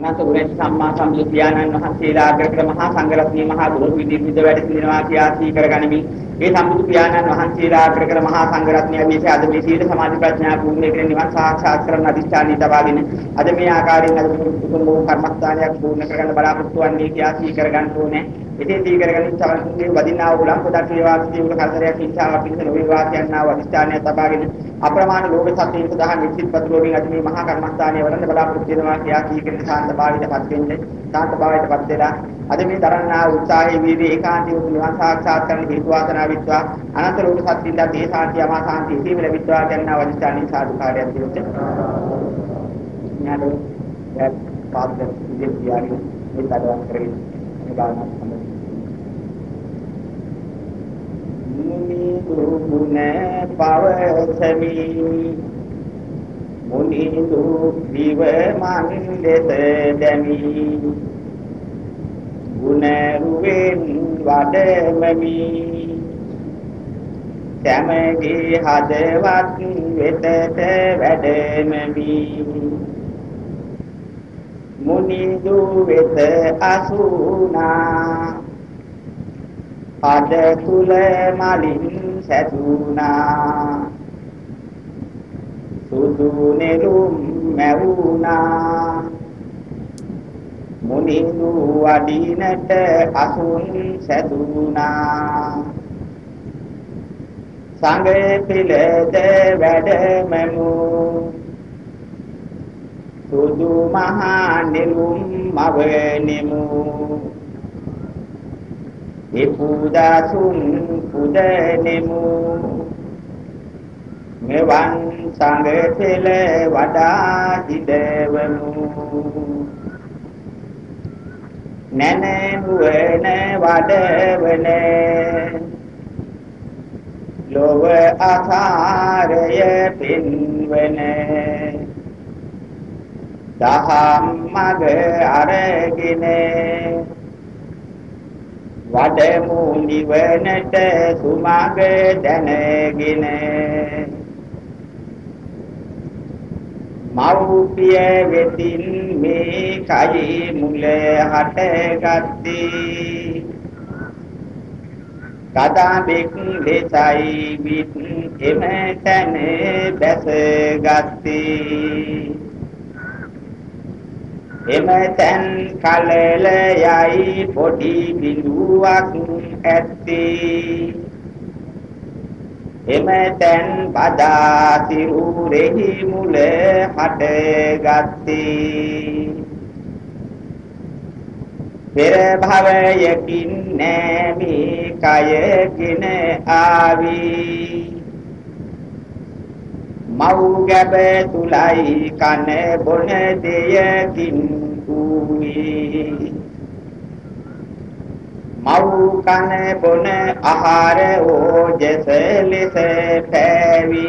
අනන්ත ගුණ සම්මා සම්බුදු පියාණන් වහන්සේලා අග්‍රකර මහා සංඝරත්නයේ මහා ගුරු විදිහට වැඩ සිටිනවා කියා සී කරගනිමින් ඒ සම්බුදු පියාණන් වහන්සේලා අග්‍රකර මහා සංඝරත්නයේ විශේෂ අද මේ සීල සමාධි ප්‍රඥා පූර්ණ කරගෙන නිවන් සාක්ෂාත් කරන අධිෂ්ඨානී තබාගෙන අද මේ ආකාරයෙන් අද උතුම් වූ කර්මස්ථානයක් පූර්ණ කරගන්න බලාපොරොත්තු වන්නේ කියා සී කරගන්න ඕනේ. ඉතින් දී කරගෙන ඉස්සවන්ගේ වදිනා වූ ලං පොඩක් වේවා සිදුවු කරදරයක් ඉච්ඡාවක් පිණිස නොවේවා කියනා අධිෂ්ඨානය තබාගෙන අප්‍රමාණ ලෝක සත්‍යයෙන් සදා නිශ්චිත පතුලෝකින් අද මේ මහා කර්මස්ථානයේ වඩන්න බලාපොරොත්තු වෙනවා කියා සී කරන ශාන්ත භාවයටපත් වෙන්නේ. ශාන්ත භාවයටපත් වෙලා අද මේ තරන්නා උත්සාහයේ වීර්ය ඒකාන්තී වූ නිවන් සාක්ෂාත් කරන්න හේතු වාසනා විත්වා අනන්ත ලෝක සත්‍යින්ද මේ සාන්තිය මා සාන්තිය සීම ලැබිත්වා කියනා අධිෂ්ඨානී සාදුකාරයක් දෙන්න. ඥානෝ යක් පාද විද්‍යාවේ මේ තරම් කරගෙන මේ ගානක් මුනි දුමුන පවසමි මුනි දු විව මන්දෙත දැමි ගුණ රුවෙන් වඩමමි සෑමගේ හදවත් වෙතට වැඩමමි මුනි දු වෙත අසුනා අද තුල මලින් සැදුනා. සුදු නෙළුම් මැවුනා. මුනිඳු වඩිනට අසුන් සැදුනා. සංගේ පිළද වැඩමනු සුදු මහා නෙළුම් මවනෙමු විපූජාසුන් පුදනෙමු මෙවන් සංඝතෙල වඩා හිදවමු නැන නුවණ වඩවන ලෝව අසාරය පින්වන දහම් මග අරගෙන වඩමු නිවනට සුමග දැනගෙන මෞපිය වෙතින් මේ කයි මුල හටගත්තේ. කදාබෙක් ලෙසයි විත් එම තැන බැසගත්තේ. එම තැන් කලල යයි පොඩි බිඳුවක් ඇත්තේ. එම තැන් බදා සිරුරෙහි මුල හටගත්තේ. පෙර භවයකින් නෑමි කයකින ආවී. මව් ගැබ තුලයි කන බොන දෙයකින් ඌවේ. මව් කන බොන ආහාර ඕජස ලෙස පැවි.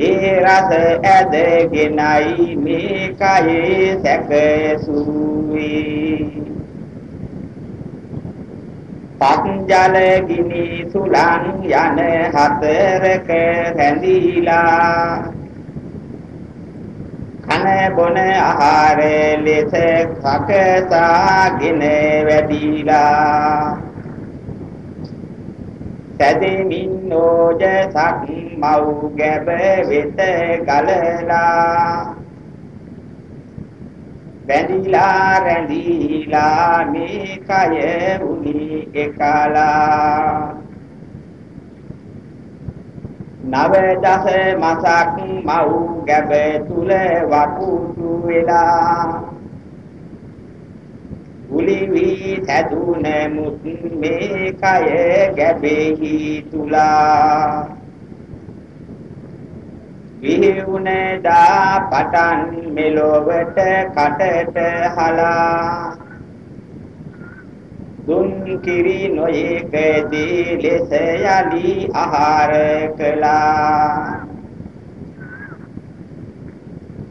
ඒ රස ඇදගෙනයි මේ කයේ සැකසුවේ. පත්ජල ගිනි සුලං යන හතරක රැඳීලා. කන බොන ආහාර ලෙස සකසාගෙන වැඩිලා. සැදෙමින් නෝජසක් මව් ගැබ වෙත ගලලා. බැඳිලා රැඳිලා මේ කය උනි එකලා. නව දස මාසක් මව් ගැබ තුල වකුතු වෙලා. උලි වී තදුන මුත් මේ කය ගැබෙහි තුලා. විහිුණදා පටන් මෙලොවට කටට හලා. දුන් කිරි නොයේක දී ලෙස යලි ආහාර කළා.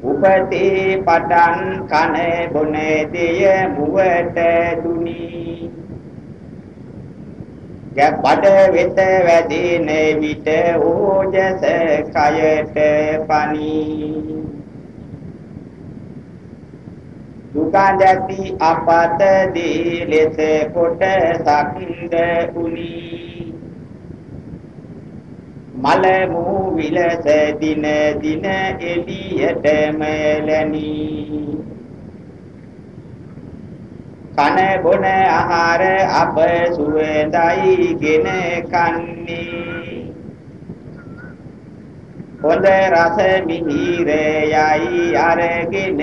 උපතේ පටන් කන බොන දෙය මුවට දුනි. බඩ වෙත වැදින විට ඕජස කයට පනි. සුගඳ ඇති අපත දී ලෙස කොටසක්ද උනි. මල මූ විලස දින දින එළියටම ලැනී කන බොන ආහාර අප සුවඳයිගෙන කන්නේ. හොඳ රස මිහිර යයි අරගෙන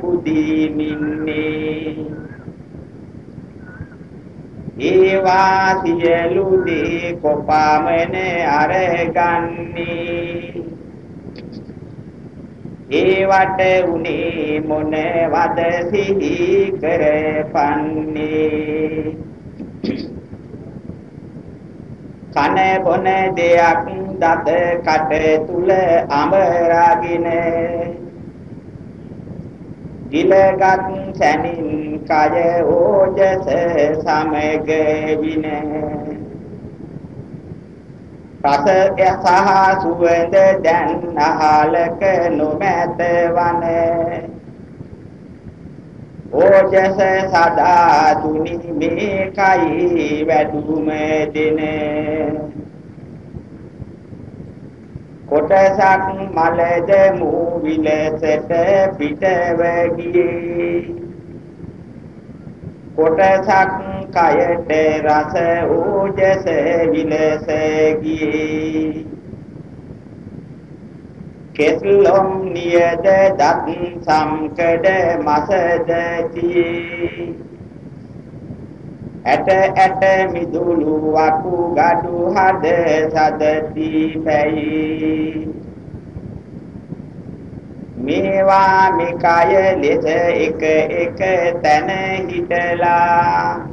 පුදිමින්නේ. ඒවා සියලු දේ කොපමණ අරගන්නේ? ඒවට උනේ මොනවද සිහි කරපන්නේ? කන බොන දෙයක් දත කට තුල අමරාගෙන ගිලගත් සැනින් කය ඕජස සමග විනේ රස යසහ සුවඳ දැන් අහලක නොමැත වනේ. ඕජස සදා තුනි මේ කයි වැදුම දින. කොටසක් මලද මූ විලසට පිටව ගියේ. කොටසක් කයට රස ඕජස විලස ගියේ කෙස්ලොම් නියද දත් සම්කඩ මසද තියේ ඇට ඇට මිදුළු වකු gadu හද සදති පැයි. මේවා මේකය ලෙස එක එක තැන හිටලා.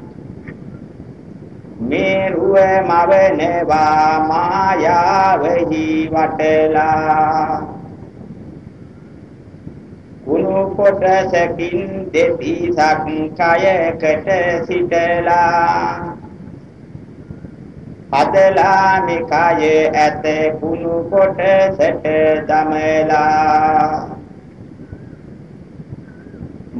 මේ රුව මවනවා මායාවෙහි වටලා. කුණු කොටසකින් දෙතිසක් කයකට සිටලා. හදලා මේකය ඇත කුණු කොටසට දමලා.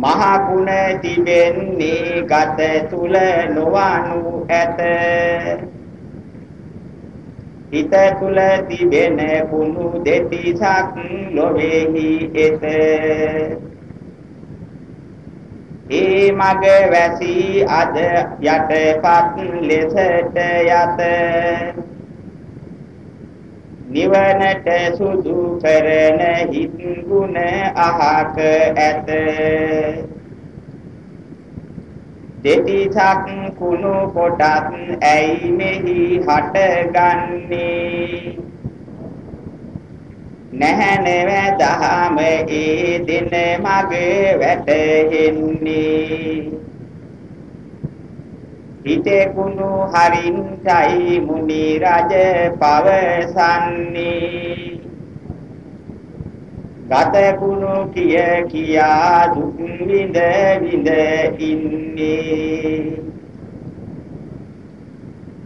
මහ ගුණ තිබෙන්නේ ගත තුල නොවනු ඇත. හිත තුල තිබෙන කුණු දෙතිසක් ලොවේහි එත. ඒ මග වැසී අද යටපත් ලෙසට යත. නිවනට සුදු කරන හිත් ගුණ අහක ඇත. දෙතිසක් කුණු කොටත් ඇයි මෙහි හටගන්නේ? නැහැ නෙවෙ දහම ඒ දින මගේ වැටෙන්නේ හිතේ කුණු හරින්ටයි මුනි රජ පවසන්නේ. ගත කුණු කිය කියා දුක් විඳ විඳ ඉන්නේ.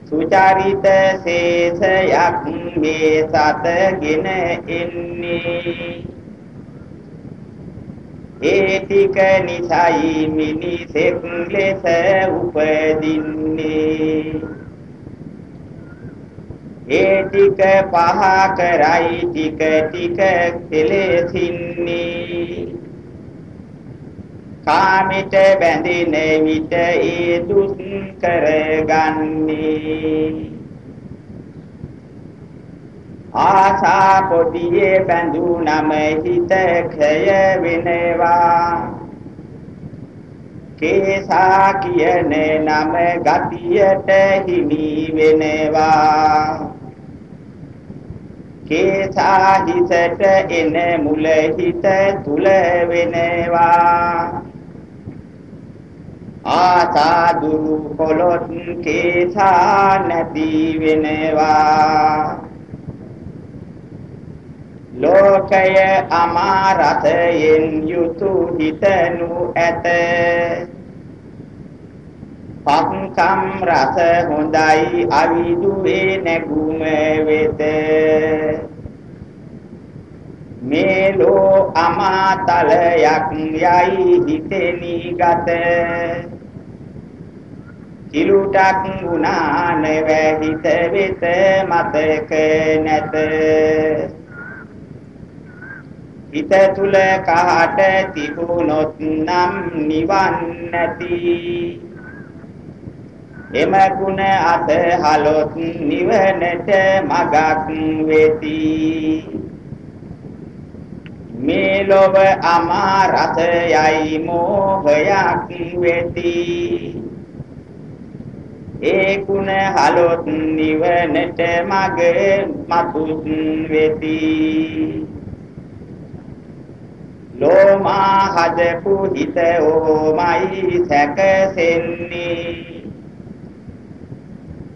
සුචරිත ශේෂයක් මේ සතගෙන එන්නේ. ඒ ටික නිසයි මිනිසෙක් ලෙස උපදින්නේ. ඒ ටික පහ කරයි ටික ටික කෙලෙසින්නේ. කාමිට බැඳින විට ඒ දුක් කරගන්නේ. ආසා පොඩියේ බැඳුනම හිත ක්ෂය වෙනවා. කේසා කියන නම ගතියට හිමි වෙනවා. කේසා හිසට එන මුල හිත තුල වෙනවා. ආසා දුරු කොලොත් කේසා නැති වෙනවා. ලෝකය අමාරතයෙන් යුතු හිතනු ඇත. පක්කම් රස හොඳයි අවිදුවේ නැගුම වෙත. මේලෝ අමාතලයක් යයි හිතෙනි ගත. කිලුටක් වුණා නෙවෙහිත වෙත මතක නැත. හිත තුල කහට තිබුණොත් නම් නිවන් නැති එම ගුණ අතහලොත් නිවනට මගක් වෙති. මේ ලොව අමා රසයයි මෝහයක් වෙති. ඒ ගුණ හලොත් නිවනට මග මතුත් වෙති. ලෝමා හදපු හිත ඕමයි සැකසෙන්නේ.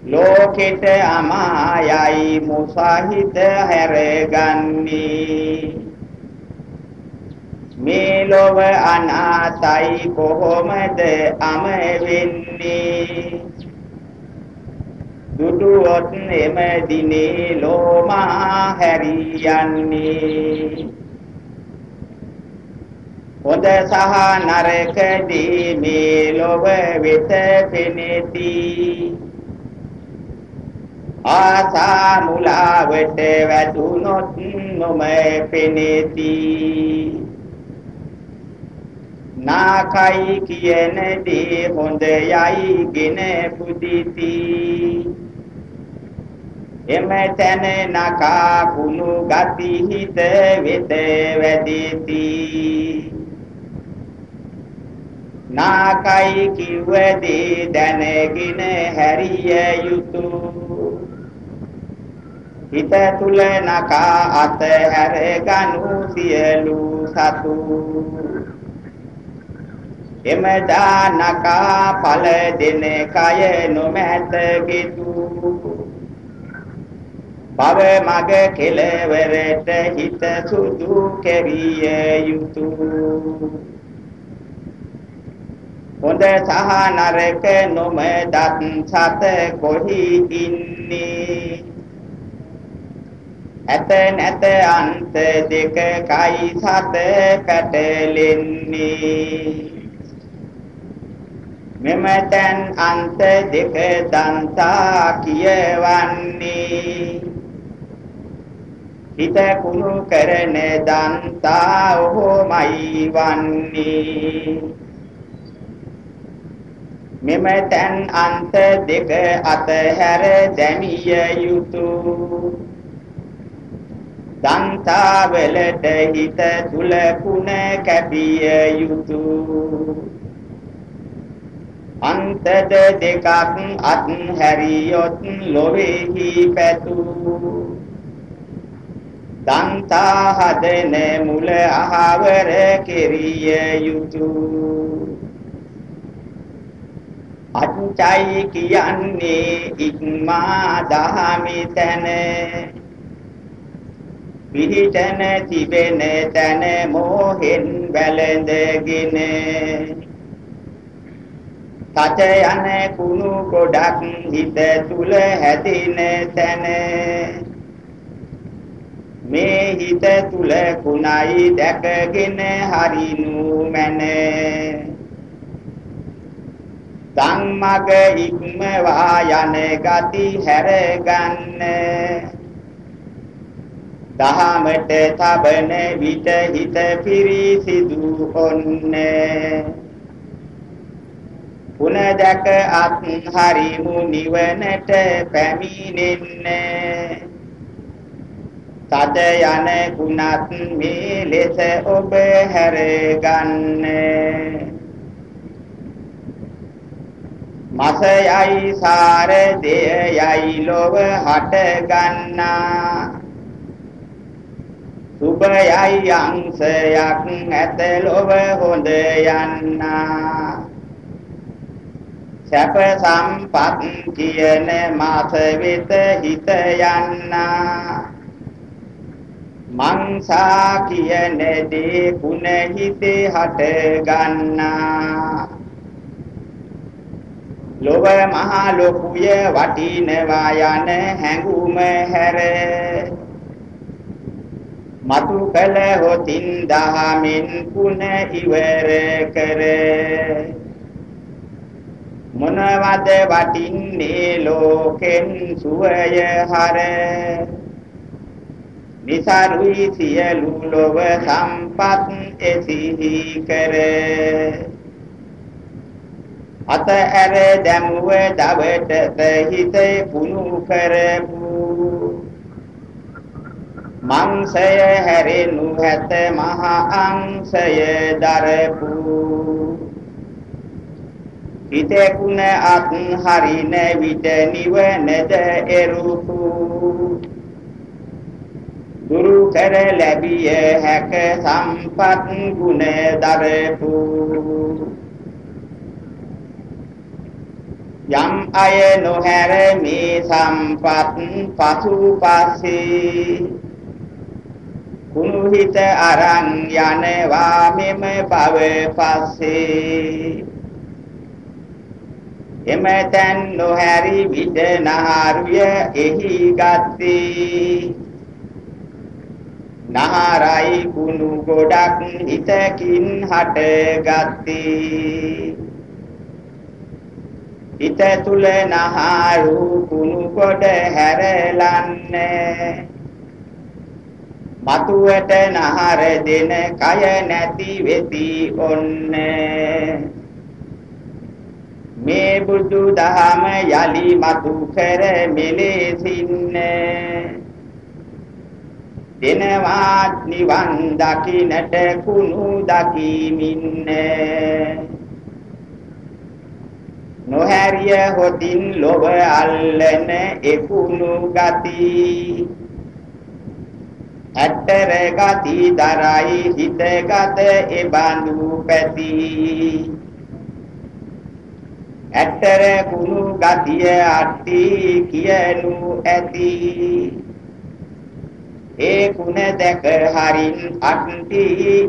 ලෝකෙට අමායයි මුසහිත හැරගන්නේ. මේ ලොව අනාතයි කොහොමද අම වෙන්නේ? දුටුවොත් එම දිනේ ලෝමා හැරියන්නේ. හොඳ සහ නරකදී මේ ලොව වෙත පෙනෙති. ආසා මුලාවට වැටුනොත් නොම පෙනෙති. නාකයි කියන දේ හොඳ යයි ගෙන පුදිති. එම තැන නකා කුණු ගති හිත වෙත වැඩිති නාකයි කිව්වදී දැනගෙන හැරිය යුතු. හිත තුල නකා අත හැර ගනු සියලු සතු. එමදා නකා ඵල දෙන කය නොමැත කිතු භව මග කෙලවරට හිත සුදු කෙරිය යුතුය හොඳ සහ නරක නොම දත් සත කොහි ඉන්නේ? ඇත නැත අන්ත දෙක කයි සත පැටලෙන්නේ මෙම තැන් අන්ත දෙක දන්තා කියවන්නේ? හිත කුණු කරන දන්තා ඔහොමයි වන්නේ. මෙම තැන් අන්ත දෙක අතහැර දැමිය යුතු. දන්තාවලට හිත තුල කුණ කැපිය යුතු. අන්ත දෙකක් අත්හැරියොත් ලොවේහි පැතු. දන්තා හදන මුල අහවර කෙරිය යුතුය අච්චයි කියන්නේ ඉක්මා දහමි තන. පිහිටන තිබෙන තන මොහෙන් වැළඳගෙන. තත යන කුණු ගොඩක් හිත තුල හැදින තන. මේ හිත තුල කුණයි දැකගෙන හරිනු මැනේ. සංමග ඉක්මවා යන ගති හැරගන්න. දහමට තබන විට හිත පිරිසිදු ඔන්න. පුන දැක අත් හරිමු නිවනට පැමිණෙන්න. තද යන ගුණත් මේ ලෙස ඔබ හැරගන්නේ. මසයයි සාර දෙයයි ලොව හට ගන්නා. සුභයයි අංශයක් ඇත ලොව හොඳ යන්නා. සැප සම්පත් කියන මාස වෙත හිත යන්නා. මංසා කියන දේ පුන හිතේ හට ගන්නා. ලොව මහා ලොකුය වටිනවා යන හැඟුම හැර. මතු කළ හොතින් දහමින් පුන ඉවර කර. මොනවද වටින්නේ ලෝකෙන් සුවය හර? නිසරුයි සියලු ලොව සම්පත් එසිහි කර. අත ඇර දැමුව දවට හිත පුණු කරපු. මංසය හැරෙනු හැත මහ අංශය දරපු. හිතකුණ අත් හරින විට නිවනද එරුපු. දුරු කර ලැබිය හැක සම්පත් ගුණ දරපු. යම් අය නොහැර මේ සම්පත් පසු පස්සේ කුණු හිත අරන් යනවා මෙම භව පස්සේ එමෙතන් නොහැරි විද නහරුය එහි ගත්තේ නහරයි කුණු ගොඩක් හිතකින් හටගත්තේ හිත තුල නහරු කුණු කොට හැරලන්නේ. මතුවට නහර දෙන කය නැති වෙති ඔන්නේ. මේ බුදු දහම යලි මතු කර මෙලෙසින්නේ දෙනවා නිවන් දකින්නට කුණු දකිමින්නේ. නොහැරිය හොතින් ලොව අල්ලන එකුණු ගති. ඇත්තර ගති දරයි හිතගත එබඳු පැති. ඇත්තර කුණු ගතිය අට්ටි කියනු ඇති. ඒ කුණ දැක හරින් අට්ටි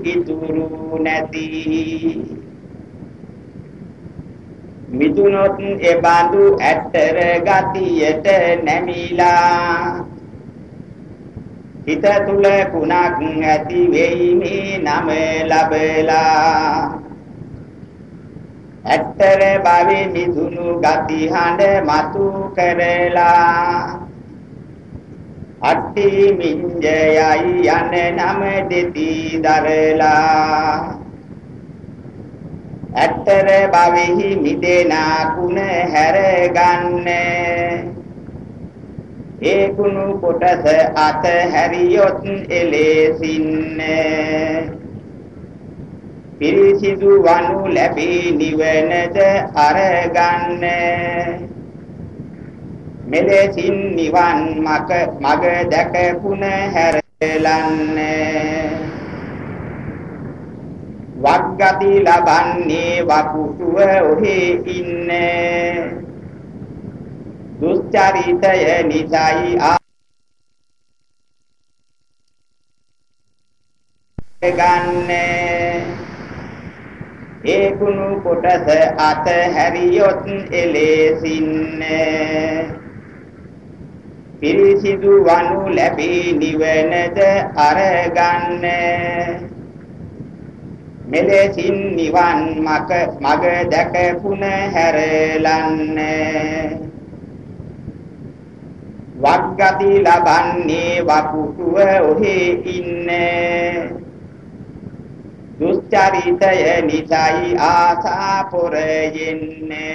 ඉතුරු නැති. මිදුනොත් එබඳු ඇත්තර ගතියට නැමිලා. හිත තුල කුණක් ඇති වෙයි මේ නම ලබලා. ඇත්තර භවෙ මිදුණු ගති හඬ මතු කරලා. අට්ටි මිඤ්ජයයි යන නම දෙති දරලා. ඇත්තර භවෙහි මිදෙනා කුණ හැරගන්නේ. ඒ කුණු කොටස අත හැරියොත් එලෙසින්නේ පිරිසිදු වනු ලැබී නිවනද අරගන්නේ. මෙලෙසින් නිවන් මක මග දැකපුන හැරලන්නේ. වග්ගති ලබන්නේ වකුටුව ඔහි ඉන්නේ. දුස්චරිතය නිසයි ගන්නේ ඒ කුණු කොටස අත හැරියොත් එලෙසින්නේ පිරිසිදු වනු ලැබී නිවනද අරගන්නේ. මෙලෙසින් නිවන් මක මග දැකපුන හැරලන්නේ. වග්ගති ලබන්නේ වකුටුව ඔහි ඉන්නේ. දුස්චරිතය නිසයි ආසා පොරයෙන්නේ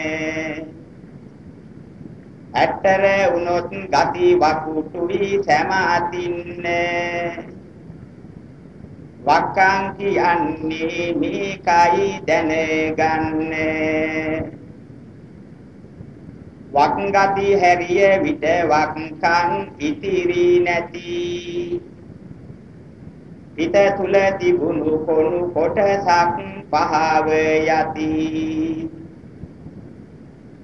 ඇත්තර උනොත් ගති වකුටුවි සෑම අතින්නේ වක්කං කියන්නේ මේකයි දැනගන්නේ. වක්ගති හැරිය විට වක්කං ඉතිරි නැති. හිත තුල තිබුණු කොණු කොටසක් පහව යති.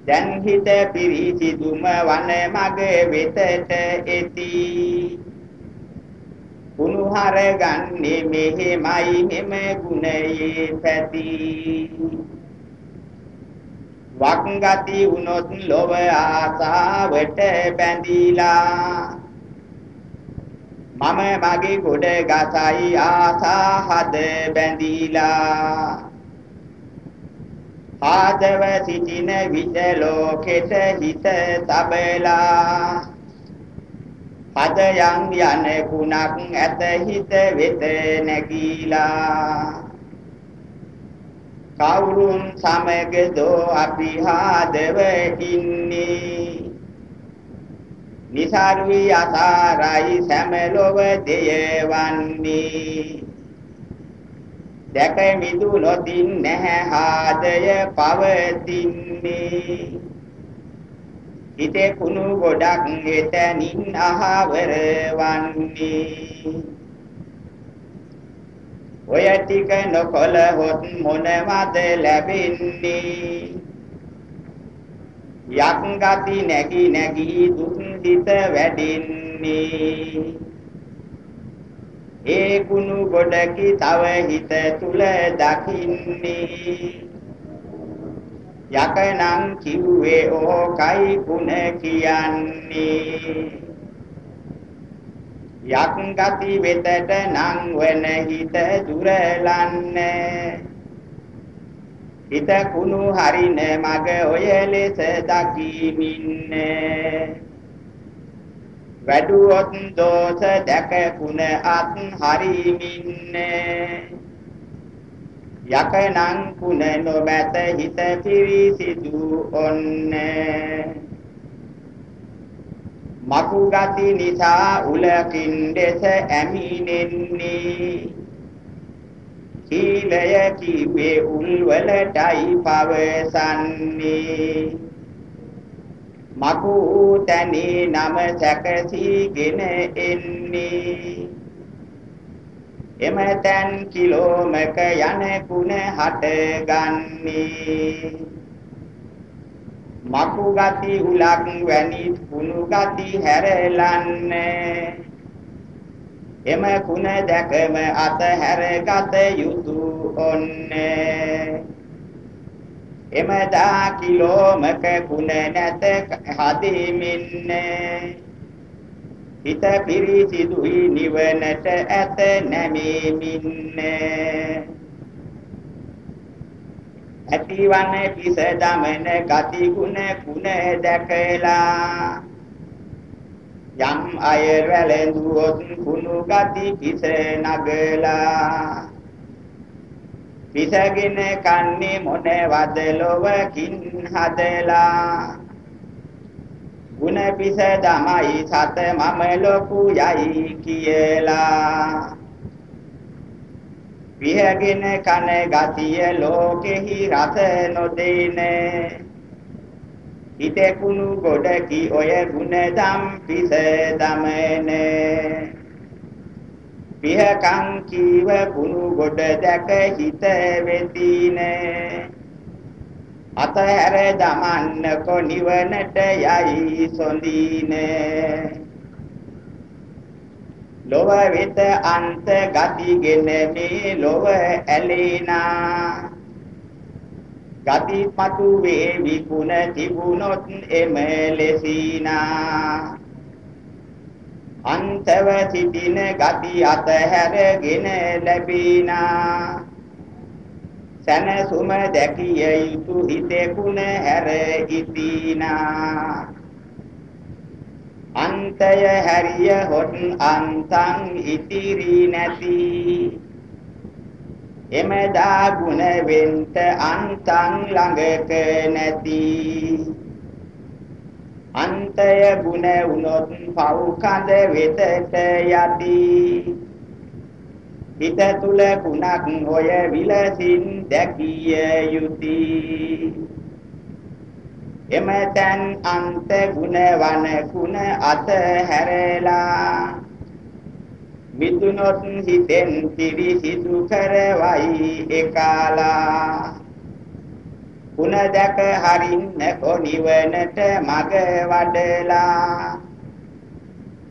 දැන් හිත පිරිසිදුම වන මග වෙතට එති. කුණුහර ගන්නේ මෙහෙමයි මෙම ගුණයේ පැති. වක්ගති වුනොත් ලොව ආසාවට බැඳිලා. මම මගේ ගොඩ ගසයි ආසා හද බැඳීලා. ආදව සිටින විට ලෝකෙට හිත තබලා. පද යම් යන කුණක් ඇත හිත වෙත නැගීලා. කවුරුන් සමගදෝ අපි හාදව ඉන්නේ. නිසාරුයි අසාරයි සැමලොව දෙයවන්නේ. දැක මිදු නොදින් නැහැ හාදය පවතින්නේ. හිතේ කුණු ගොඩක් එතනින් අහවර වන්නේ. ඔය ටික නොකොලහොත් මොනවද ලැබෙන්නේ? යක් ගති නැගි නැගි දුක් හිත වැඩින්නේ. ඒ කුණු ගොඩකි තව හිත තුල දකින්නේ. යකනම් කිව්වේ ඕකයි කුණ කියන්නේ? යක් ගති වෙතට නං වෙන හිත දුරලන්නේ. හිත කුණු හරින මග ඔය ලෙස දකිමින්නේ. වැඩුවොත් දෝෂ දැකකුණ අත් හරිමින්නේ. යකනං කුණ නොමැත හිත පිරිසිදු ඔන්නේ. මකු ගති නිසා උලකින් දෙස ඇමිනෙන්නේ. සීලය කිවේ උල්වලටයි පවසන්නේ. මකු තැනේ නම සැකසීගෙන එන්නේ. එම තැන් කිලෝමක යන කුණ හට ගන්නේ. මකු ගති උලක් වැනි කුණු ගති හැරලන්නේ. එම කුණ දැකම අත හැරගත යුතු ඔන්නේ. එමදා කිලෝමක කුණ නැත හදිමින්නේ. හිත පිරිසිදුයි නිවනට ඇත නැමෙමින්නේ. ඇතිවන පිස දමන ගති ගුණ කුණ දැකලා. යම් අය වැළඳුවොත් කුණු ගති පිස නගලා. පිසගෙන කන්නේ මොනවද ලොවකින් හදලා. ගුණ පිස දමයි සත මම ලොකු යයි කියලා. විහගෙන කන ගතිය ලෝකෙහි රස නොදෙන. හිතේ කුණු ගොඩකි ඔය ගුණ දම් පිස දමනේ. පිහකං කීව කුණු ගොඩ දැක හිත වෙතිනේ. අතහැර දමන්න කො නිවනට යයි සොඳිනේ. ලොව වෙත අන්ත ගතිගෙන මේ ලොව ඇලේනා. ගතිපතු වේවි කුණ තිබුණොත් එම ලෙසිනා. අන්තව සිටින ගති අතහැරගෙන ලැබිනා. සනසුම දැකිය යුතු හිතේ කුණ හැර ඉතිනා. අන්තය හැරිය හොත් අන්තං ඉතිරි නැති. එමදා ගුණ වෙන්ත අන්තං ළඟක නැති. අන්තය ගුණ වුනොත් පව් කඳ වෙතට යති. හිත තුල කුණක් හොය විලසින් දැකිය යුතුය එමෙතන් අන්ත ගුණ වන කුණ අත හැරලා. මිදුනොත් හිතෙන් පිරිසිදු කරවයි එකලා. කුණ දැක හරින්න කොනිවනට මග වඩලා.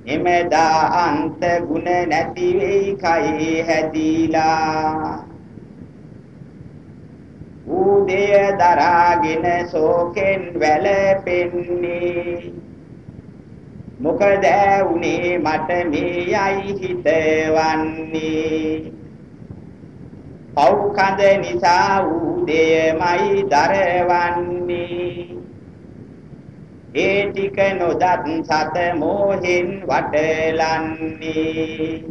එමෙදා අන්ත ගුණ නැති වෙයි කයි හැදිලා. ඌදය දරාගෙන සෝකෙන් වැළපෙන්නේ. මොකද උනේ මට මේ යයි හිතවන්නේ. පව් කඳ නිසා උදේමයි දරවන්නේ. ඒ ටික නොදත් සත මොහෙන් වටලන්නේ.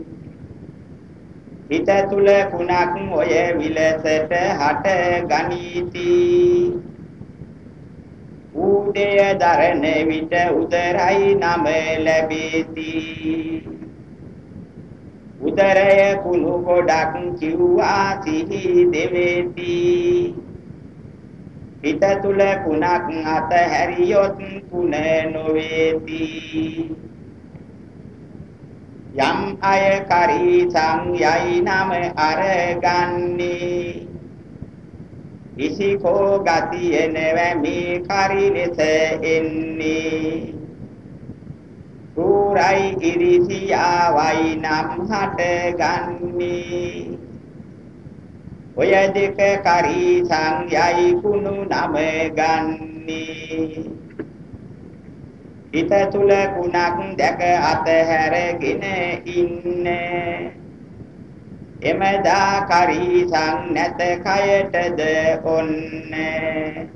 හිත තුල කුණක් ඔය විලසට හට ගනීති. උදය දරන විට උදරයි නම ලැබෙති. උදරය කුණු ගොඩක් කිව්වා සිහි දෙවෙති. හිත තුල කුණක් අත හැරියොත් කුණ නොවේති. යම් අය කරී සංයයි නම අරගන්නේ. ඉසිකෝ ගතිය නැවැමි කරි ලෙස එන්නේ. රූරයි ඉරිසියාවයි නම් හට ගන්නේ ඔය දෙක කරී සංයයි කුණු නම ගන්නේ හිත තුල කුණක් දැක අතහැරගෙන ඉන්නේ. එමදා කරීසං නැත කයටද ඔන්නේ.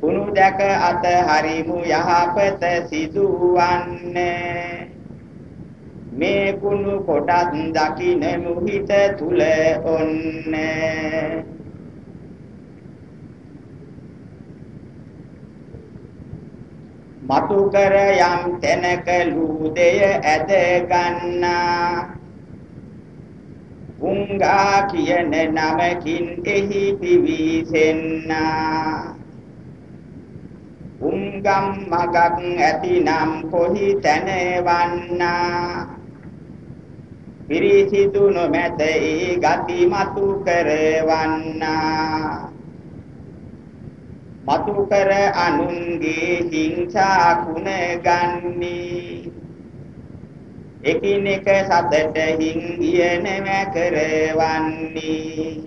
කුණු දැක අත හරිමු යහපත සිදුවන්නේ. මේ කුණු කොටත් දකින්නමු හිත තුල ඔන්නේ. මතු කර යම් තැනක ලූදය ඇද ගන්නා. උංගා කියන නමකින් එහි පිවිසෙන්නා. උංගම් මගක් ඇතිනම් කොහි තැනවන්නා? පිරිසිදු නොමැත ඒ ගති මතු කරවන්නා. මතු කර අනුන්ගේ හිංසා කුණ ගන්නේ. එකිනෙක සතට හිංගිය නැම කරවන්නේ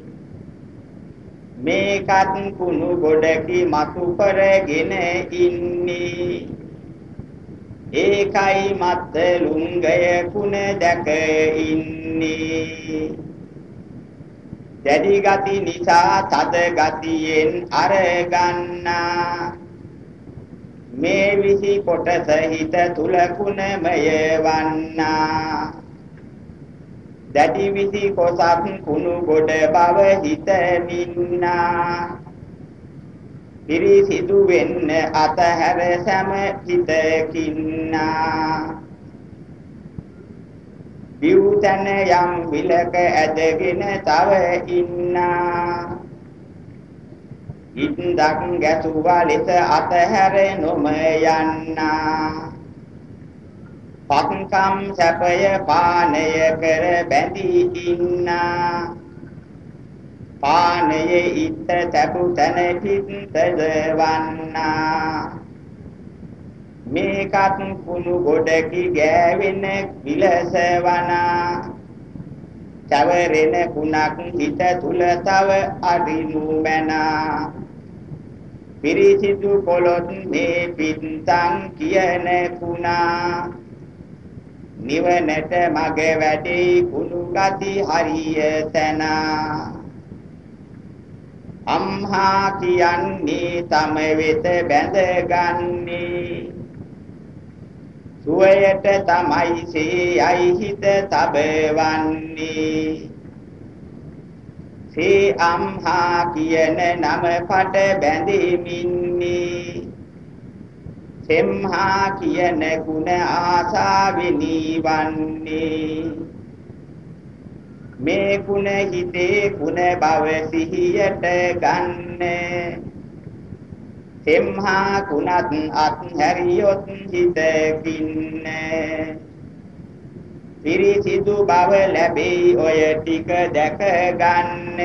මේකත් කුණු ගොඩකි මතු කරගෙන ඉන්නේ. ඒකයි මත් ලුංගය කුණ දැක ඉන්නේ. දැඩි ගති නිසා තද ගතියෙන් අරගන්නා මේ විසි කොටස හිත තුල කුණමය වන්නා. දැඩි විසි කොසක් කුණු ගොඩ බව හිත මින්නා පිරිසිදු වෙන්න අතහැර සෑම හිතකින්නා. බිව්තන යම් විලක ඇදගෙන තව ඉන්නා. ඉන්දක් ගැසුවා ලෙස අතහැර නොම යන්නා. පත්කම් සැපය පානය කර බැඳී ඉන්නා. පානයේ ඉත්ත තැපු තන පිටද වන්නා මේකත් කුණු ගොඩකි ගෑවෙන විලසවනා. චවරෙන කුණක් හිත තුල තව අරිනු මැනා. පිරිසිදු කොළොත් මේ පිටං කියන කුණා. නිවනට මග වැඩි කුණු ගති හරිය තන. අම්හා කියන්නේ තම වෙත බැඳගන්නේ. සුවයට තමයි සේයි හිත තබවන්නේ. සේ අම්හා කියන නම පට බැඳෙමින්නේ. සෙම්හා කියන ගුණ ආසාවෙනි වන්නේ. මේ ගුණ හිතේ ගුණ බව සිහියට ගන්නේ. සෙම්හා ගුණත් අත් හැරියොත් හිතකින්නේ පිරිසිදු බව ලැබෙයි ඔය ටික දැක ගන්න.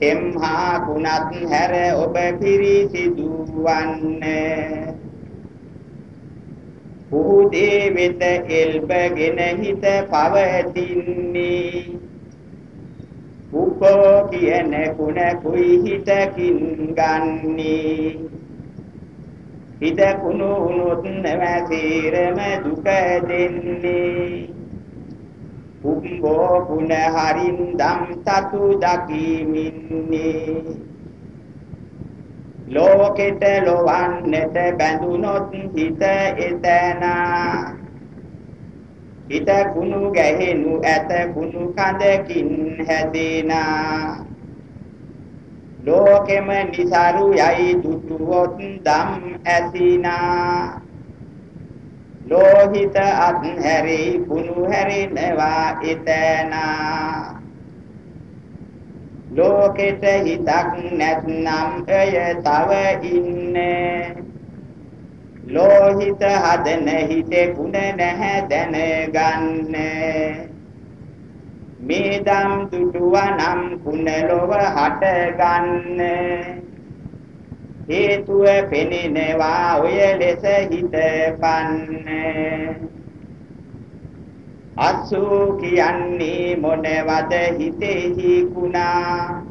එම්හා කුණත් හැර ඔබ පිරිසිදු වන්නේ. උහුදේ වෙත එල්බගෙන හිත පවතින්නේ. උපෝ කියන කුණ කුයි හිතකින් ගන්නේ හිත කුණු උනොත් නැවසීරම දුක දෙන්නේ. උම්බෝ කුණ හරින්දම් සතු දකිමින්නේ. ලෝකෙට ලොවන්නට බැඳුනොත් හිත එතනා. හිත කුණු ගැහෙනු ඇත කුණු කඳකින් හැදෙනා. ලෝකෙම නිසරු යයි දුටුවොත් දම් ඇසිනා. ලෝහිත අත් හැරි කුණු හැරෙනවා එතනා. ලෝකෙට හිතක් නැත්නම් එය තව ඉන්නේ. ලෝහිත හදන හිතේ කුණ නැහැ දැනගන්න. මේ දම් දුටුවනම් කුණ ලොව හටගන්න. හේතුව පෙනෙනවා ඔය ලෙස හිතපන්න. අසු කියන්නේ මොනවද හිතෙහි කුණා?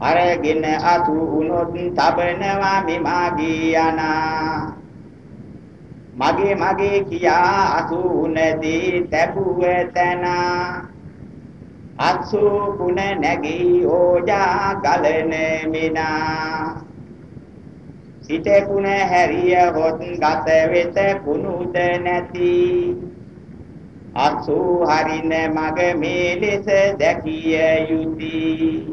අරගෙන අතු උනොත් තබනවා මෙමාගේ යනා මගේ මගේ කියා අතු උනදී තැබුව තැන. අත්සු කුණ නැගී ඕජා ගලන මිනා. සිත කුණ හැරිය හොත් ගත වෙත කුණුද නැති. අත්සු හරින මග මේ ලෙස දැකිය යුතුය.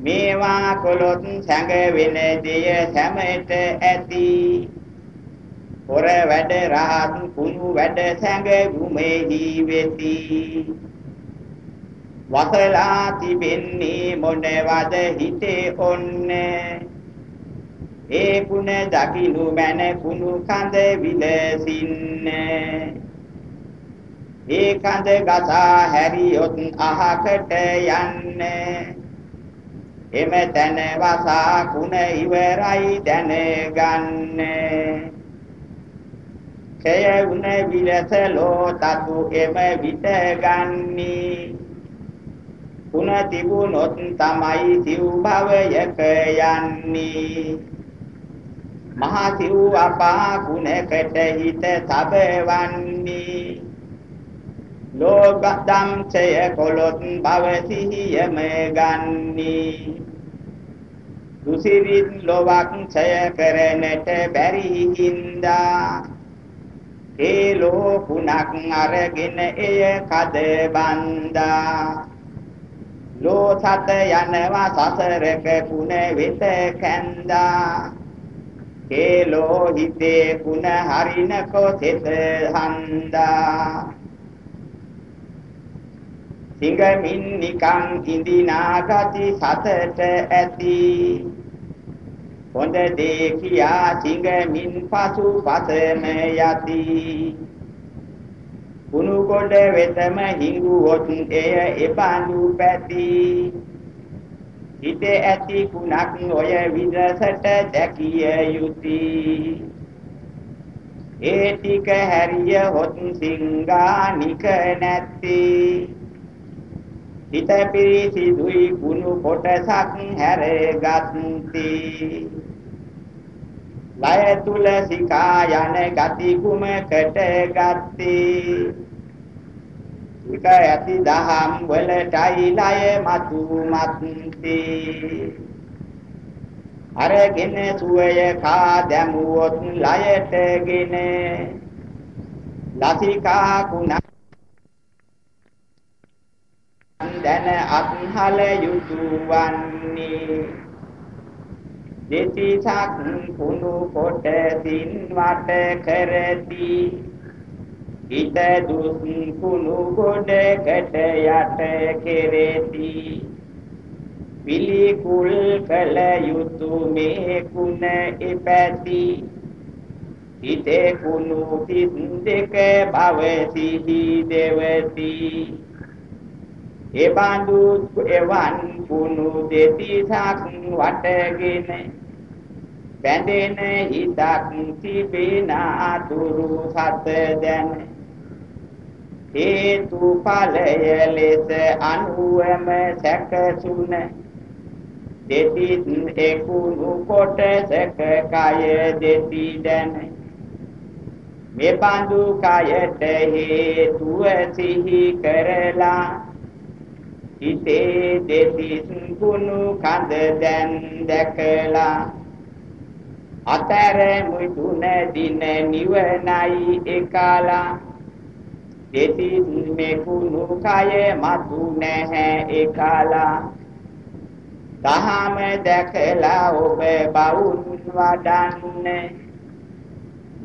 මේවා කොලොත් සැඟවෙන දෙය සැමට ඇති. පොර වැඩ රහත් කුණු වැඩ සැඟවුමෙහි වෙති. වසලා තිබෙන්නේ මොනවද හිතේ ඔන්නේ. ඒ කුණ දකින්නු මැන කුණු කඳ විලසින්නේ. ඒ කඳ ගසා හැරියොත් අහකට යන්නේ. එම තන වසා කුණ ඉවරයි දැනගන්න. කය උන විලසලෝ තතු එම විත ගන්නි කුණ තිබුණොත් තමයි සිව් භවයක යන්නේ. මහා සිව් අපා කුණකට හිත සබවන්නේ ලෝකදම් ඡය කොලොත් භව සිහියම ගන්නේ දුසිරිත් ලොවක් ඡය කරනට බැරි හින්දා ඒ ලෝකුණක් අරගෙන එය කද බන්දා ලෝ සත යනවා සසරක කුණ වෙත කැන්දා. ඒ ලෝ හිතේ කුණ හරින කොතෙත හන්දා. සිඟමින් නිකං ඉඳිනා ගති සතට ඇති. හොඳ දේ කියා සිඟමින් පසු පසම යති. කුණු කොට වෙතම හිඟුවොත් එය එපඳු පැති. හිතේ ඇති කුණක් ඔය විදසට දැකිය යුතුය ඒ ටික හැරිය හොත් සිංගානික නැත්තේ. හිත පිරිසිදුයි කුණු කොටසක් හැරගත්ති. ලය තුල සිකා යන ගති කුමකට ගත්ති? වික ඇති දහම් වලටයි ලය මතු මත්ති අරගෙන සුවය කා දැමුවොත් ලයටගෙන ලසිකා කුණ දැන අත්හල යුතු වන්නේ දෙතිසක් කුණු කොට සින් වට කරති. හිත දුස් කුණු ගොඩකට යට කෙරෙති. පිළිකුල් කළ යුතු මේ කුණ එපැති. හිතේ කුණු තිස් දෙක භව සිහි දෙවති. එබඳු එවන් කුණු දෙතිසක් වටගෙන බැඳෙන හිතක් තිබෙන අතුරු සත දැන. හේතු ඵලය ලෙස අනුවම සැකසුන. දෙතිත් එකුණු කොටසක කය දෙති දැන. මේ බඳු කයට හේතුව සිහි කරලා හිතේ දෙතිස් කුණු කඳ දැන් දැකලා අතර මුතුන දින නිවනයි එකලා. දෙතිස් මේ කුණු කය මතු නැහැ එකලා. දහම දැකලා ඔබ බවුන් වඩන්නේ.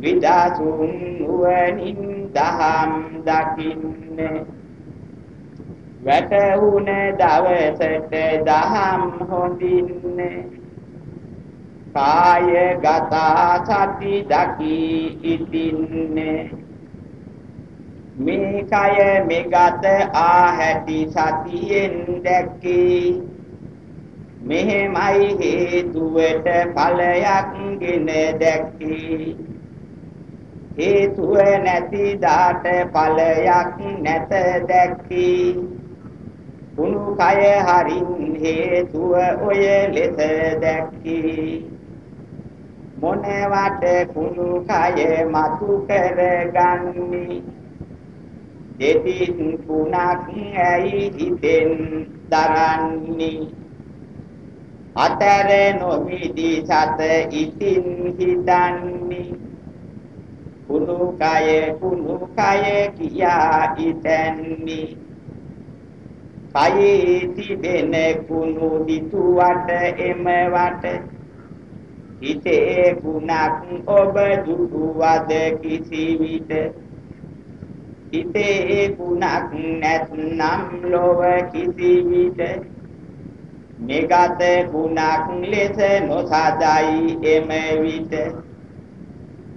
විදාසුන් නුවණින් දහම් දකින්නේ. වැටුණ දවසට දහම් හොඳින්නේ. කාය ගතා සති දකි ඉතින්නේ මේ කය මෙගත ආ හැටි සතියෙන් දැක්කේ. මෙහෙමයි හේතුවට ඵලයක් ගෙන දැක්කේ. හේතුව නැති දාට ඵලයක් නැත දැක්කේ. කුණු කය හරින් හේතුව ඔය ලෙස දැක්කේ. මොනවට කුණු කය මතු කරගන්නේ? දෙතින් කුණක් ඇයි හිතෙන් දරන්නේ? අතර නොමිදි සත ඉතින් හිතන්නේ. කුණු කය කුණු කය කියා ඉතන්නේ කයේ තිබෙන කුණු දිතුවට එම වට හිතේ කුණක් ඔබ දුටුවද කිසි විට? හිතේ කුණක් නැත්නම් ලොව කිසි විට? මෙගත කුණක් ලෙස නොසදයි එම විට.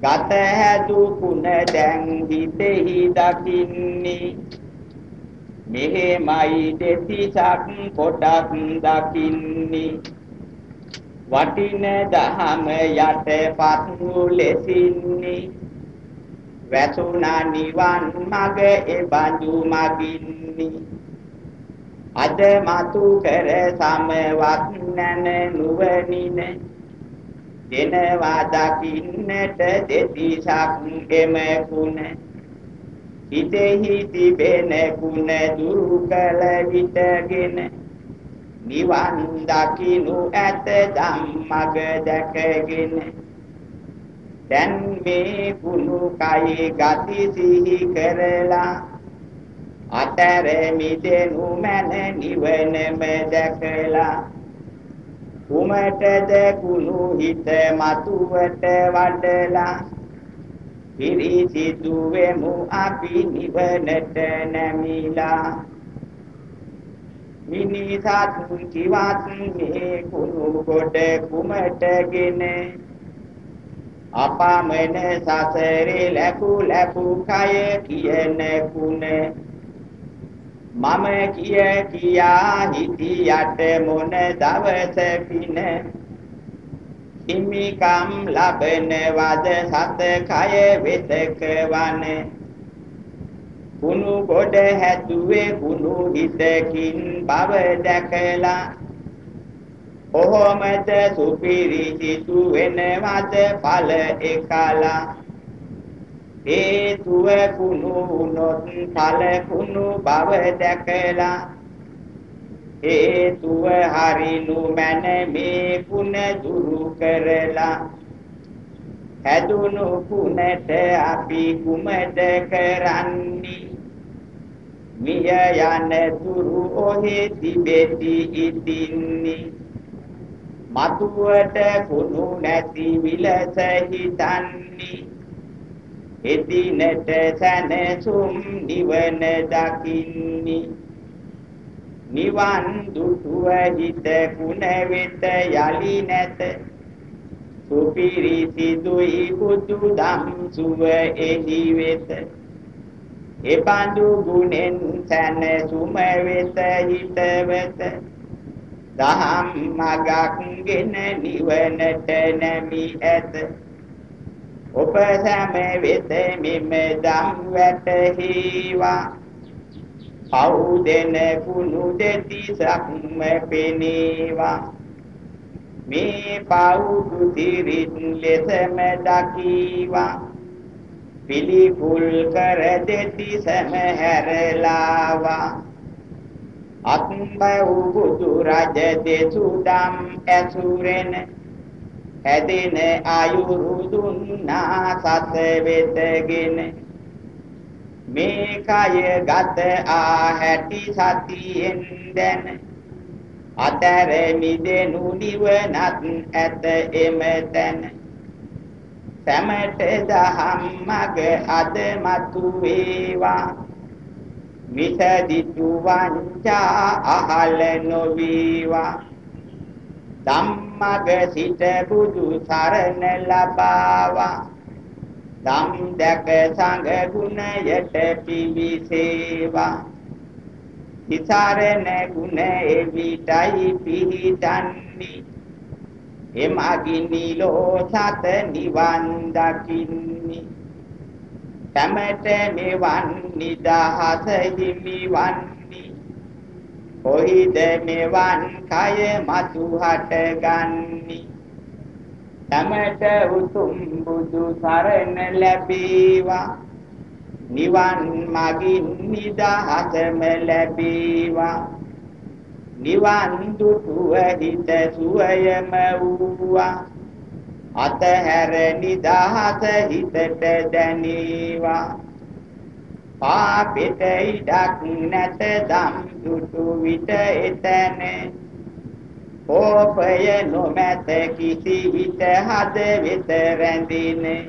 ගත හැදු කුණ දැන් හිතෙහි දකින්නේ මෙහෙමයි දෙතිසක් කොටක් දකින්නේ. වටින දහම යටපත් ලෙසින්නේ. වැසුණා නිවන් මග එබඳු මගින්නේ. අද මතු කර සමවත් නැන නුවණින. දෙනවා දකින්නට දෙතිසක් එම කුණ හිතෙහි තිබෙන කුණ දුරු කළ විටගෙන නිවන් දකිනු ඇත ධම්මග දැකගෙන. දැන් මේ කුණු කයි ගති සිහි කරලා අතර මිදෙනු මැන නිවනම දැකලා කුමටද කුණු හිත මතුවට වඩලා පිරිසිදුවෙමු අපි නිවනට නැමිලා. මිනිසත් කිවත් මේ කුණු කොට කුමටගෙන? අපාමන සසරේ ලැබු ලැබු කය කියන කුණ. මම කිය කියා හිටියට මොන දවස පින? හිමිකම් ලබන වද සත කය වෙතකවන කුණු කොට හැදුවේ කුණු හිතකින් බව දැකලා ඔහොමද සුපිරි සිතු වෙනවද ඵල එකලා? හේතුව කුණු නොත් ඵල කුණු බව දැකලා හේතුව හරිනු මැන මේ කුණ දුරු කරලා. හැදුණු කුණට අපි කුමද කරන්නේ? මිය යන දුරු ඔහේ තිබෙති ඉතින්නේ. මතුවට කුණු නැති විලස හිතන්නේ. එදිනට සැනසුම් නිවන දකින්නේ. නිවන් දුටුව හිත කුණ වෙත යලි නැත. සුපිරි සිදුයි බුදු දම් සුව එහි වෙත. එපඳු ගුණෙන් සැනසුම වෙත හිත වෙත දහම් මගක් ගෙන නිවනට නැමි ඇත. ඔබ සැම වෙත මෙම දම් වැටහිවා. පව් දෙන කුණු දෙතිසක්ම පෙනේවා. මේ පවුදු තිරිත් ලෙසම දකීවා. පිළිකුල් කර දෙති සමහැරලාවා අත්බය බුදු රජ දෙසුදම් ඇසුරෙන. හැදින ආයුරු දුන්නා සත වෙතගෙන. මේ කය ගත ආ හැටි සතියෙන් දැන. අතර මිදෙනු නිවනත් ඇත එමෙතන සමට දහම් මග අද මතු වේවා. මිසදිතු වංචා අහල නොවේවා. ධම්මග සිට බුදු සරණ ලබාවා. ධම් දැක සංඝ ගුණයට පිවිසේවා තිසරණ ගුණ එවිටයි පිහිටන්නේ. එමගිනි ලෝසත නිවන් දකින්නේ. තමට මෙවන් නිදහස හිමිවන්නේ. කොහිද මෙවන් කය මතු හටගන්නේ තමට උතුම් බුදු සරණ ලැබේවා. නිවන් මගින් නිදහසම ලැබේවා. නිවන් දුටුව හිත සුවයම වූවා. අතහැර නිදහස හිතට දැනේවා. පාපෙට ඉඩක් නැත දම් දුටු විට එතන කෝපය නොමැත කිසි විට හද වෙත රැඳිනේ.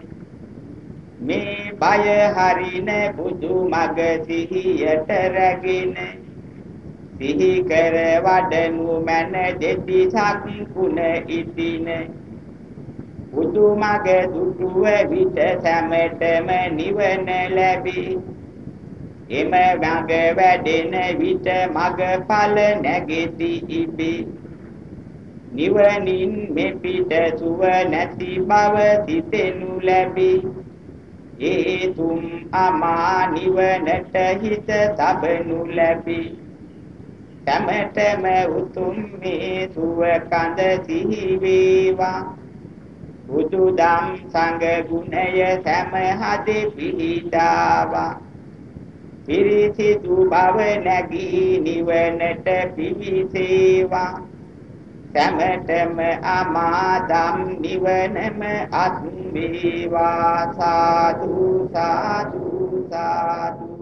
මේ බය හරින බුදු මග සිහියට රැගෙන සිහි කර වඩනු මන දෙතිසක් කුණ ඉදින බුදු මග දුටුව විට සැමටම නිවන ලැබී. එම මග වැඩෙන විට මග ඵල නැගෙති ඉබේ. නිවනින් මෙපිට සුව නැති බව සිතෙනු ලැබී. හේතුම් අමා නිවනට හිත තබනු ලැබී. තමතම උතුම් මේ සුව කඳ සිහි වේවා. බුදුදම් සංඝ ගුණය සමහදේ පිහිටාවා. පිරිසිදු බව නැගී නිවනට පිවිසේවා. සැමටම අමාදම් නිවනම අත් වේවා සාදු සාදු සාදු.